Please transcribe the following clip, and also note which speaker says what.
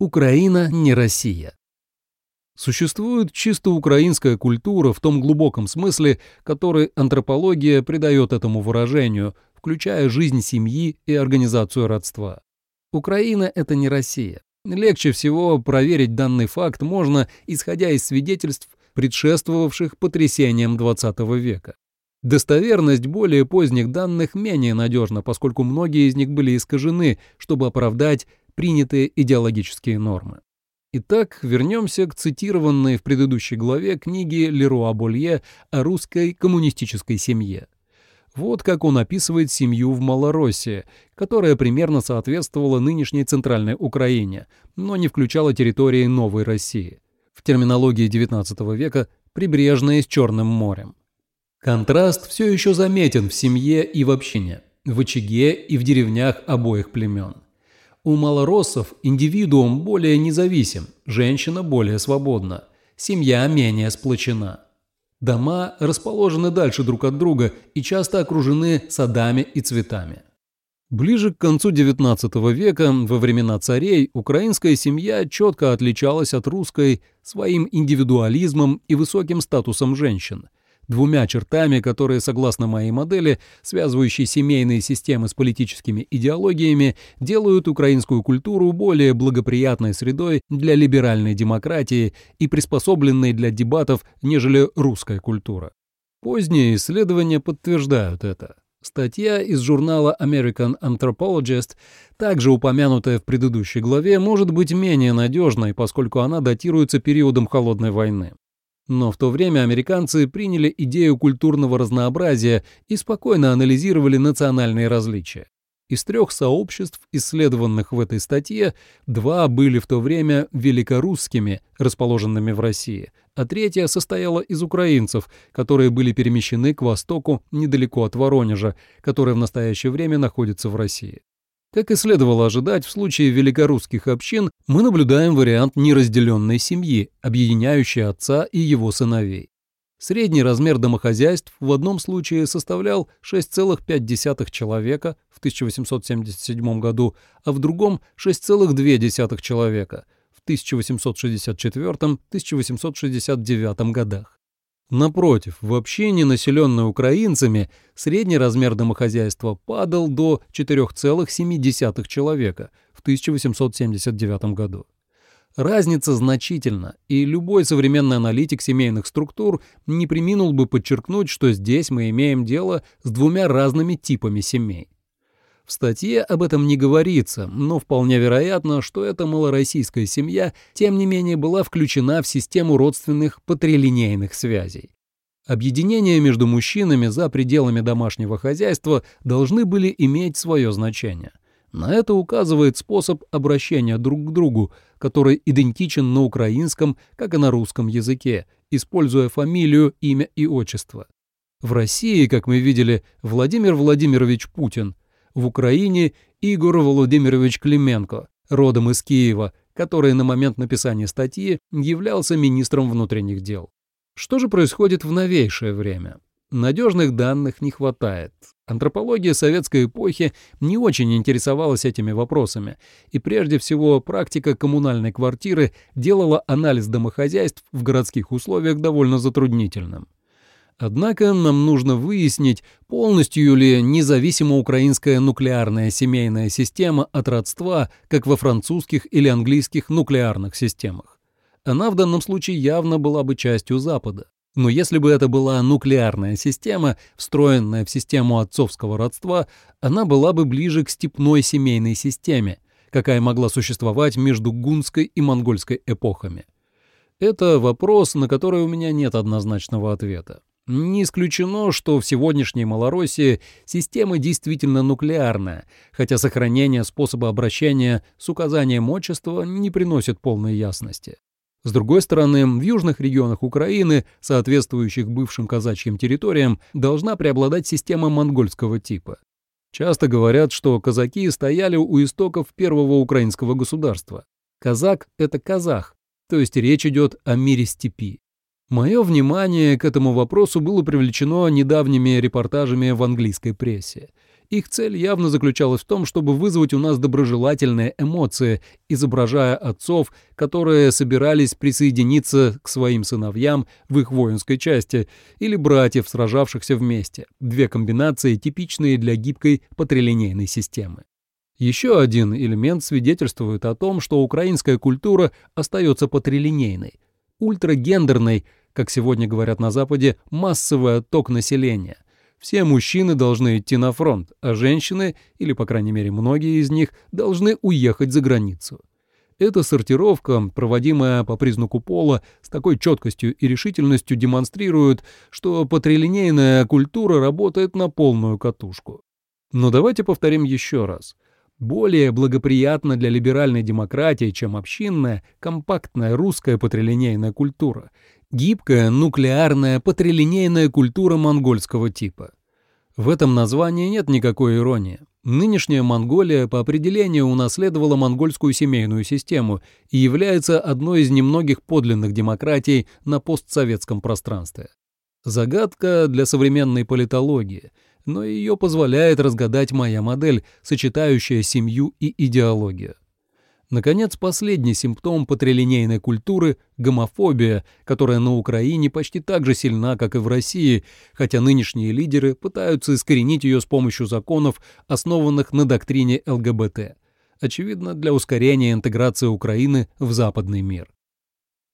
Speaker 1: Украина не Россия. Существует чисто украинская культура в том глубоком смысле, который антропология придает этому выражению, включая жизнь семьи и организацию родства. Украина — это не Россия. Легче всего проверить данный факт можно, исходя из свидетельств, предшествовавших потрясениям XX века. Достоверность более поздних данных менее надежна, поскольку многие из них были искажены, чтобы оправдать принятые идеологические нормы. Итак, вернемся к цитированной в предыдущей главе книге Леруа Болье о русской коммунистической семье. Вот как он описывает семью в Малороссии, которая примерно соответствовала нынешней Центральной Украине, но не включала территории Новой России. В терминологии XIX века прибрежные с Черным морем. Контраст все еще заметен в семье и в общине, в очаге и в деревнях обоих племен. У малороссов индивидуум более независим, женщина более свободна, семья менее сплочена. Дома расположены дальше друг от друга и часто окружены садами и цветами. Ближе к концу XIX века, во времена царей, украинская семья четко отличалась от русской своим индивидуализмом и высоким статусом женщин – двумя чертами, которые, согласно моей модели, связывающей семейные системы с политическими идеологиями, делают украинскую культуру более благоприятной средой для либеральной демократии и приспособленной для дебатов, нежели русская культура. Поздние исследования подтверждают это. Статья из журнала American Anthropologist, также упомянутая в предыдущей главе, может быть менее надежной, поскольку она датируется периодом Холодной войны. Но в то время американцы приняли идею культурного разнообразия и спокойно анализировали национальные различия. Из трех сообществ, исследованных в этой статье, два были в то время великорусскими, расположенными в России, а третья состояла из украинцев, которые были перемещены к востоку недалеко от Воронежа, который в настоящее время находится в России. Как и следовало ожидать, в случае великорусских общин мы наблюдаем вариант неразделенной семьи, объединяющей отца и его сыновей. Средний размер домохозяйств в одном случае составлял 6,5 человека в 1877 году, а в другом 6,2 человека в 1864-1869 годах. Напротив, в общине, населенной украинцами, средний размер домохозяйства падал до 4,7 человека в 1879 году. Разница значительна, и любой современный аналитик семейных структур не приминул бы подчеркнуть, что здесь мы имеем дело с двумя разными типами семей. В статье об этом не говорится, но вполне вероятно, что эта малороссийская семья, тем не менее, была включена в систему родственных патрилинейных связей. Объединения между мужчинами за пределами домашнего хозяйства должны были иметь свое значение. На это указывает способ обращения друг к другу, который идентичен на украинском, как и на русском языке, используя фамилию, имя и отчество. В России, как мы видели, Владимир Владимирович Путин – в Украине Игорь Володимирович Клименко, родом из Киева, который на момент написания статьи являлся министром внутренних дел. Что же происходит в новейшее время? Надежных данных не хватает. Антропология советской эпохи не очень интересовалась этими вопросами, и прежде всего практика коммунальной квартиры делала анализ домохозяйств в городских условиях довольно затруднительным. Однако нам нужно выяснить, полностью ли независима украинская нуклеарная семейная система от родства, как во французских или английских нуклеарных системах. Она в данном случае явно была бы частью Запада. Но если бы это была нуклеарная система, встроенная в систему отцовского родства, она была бы ближе к степной семейной системе, какая могла существовать между гунской и монгольской эпохами. Это вопрос, на который у меня нет однозначного ответа. Не исключено, что в сегодняшней Малороссии система действительно нуклеарная, хотя сохранение способа обращения с указанием отчества не приносит полной ясности. С другой стороны, в южных регионах Украины, соответствующих бывшим казачьим территориям, должна преобладать система монгольского типа. Часто говорят, что казаки стояли у истоков первого украинского государства. Казак — это казах, то есть речь идет о мире степи. Мое внимание к этому вопросу было привлечено недавними репортажами в английской прессе. Их цель явно заключалась в том, чтобы вызвать у нас доброжелательные эмоции, изображая отцов, которые собирались присоединиться к своим сыновьям в их воинской части, или братьев, сражавшихся вместе. Две комбинации, типичные для гибкой патрилинейной системы. Еще один элемент свидетельствует о том, что украинская культура остается патрилинейной, ультрагендерной, как сегодня говорят на Западе, массовый отток населения – все мужчины должны идти на фронт, а женщины, или, по крайней мере, многие из них, должны уехать за границу. Эта сортировка, проводимая по признаку пола, с такой четкостью и решительностью демонстрирует, что патрилинейная культура работает на полную катушку. Но давайте повторим еще раз. Более благоприятна для либеральной демократии, чем общинная, компактная русская патрилинейная культура, гибкая нуклеарная патрилинейная культура монгольского типа. В этом названии нет никакой иронии. Нынешняя Монголия по определению унаследовала монгольскую семейную систему и является одной из немногих подлинных демократий на постсоветском пространстве. Загадка для современной политологии, но ее позволяет разгадать моя модель, сочетающая семью и идеологию. Наконец, последний симптом патрилинейной культуры – гомофобия, которая на Украине почти так же сильна, как и в России, хотя нынешние лидеры пытаются искоренить ее с помощью законов, основанных на доктрине ЛГБТ. Очевидно, для ускорения интеграции Украины в западный мир.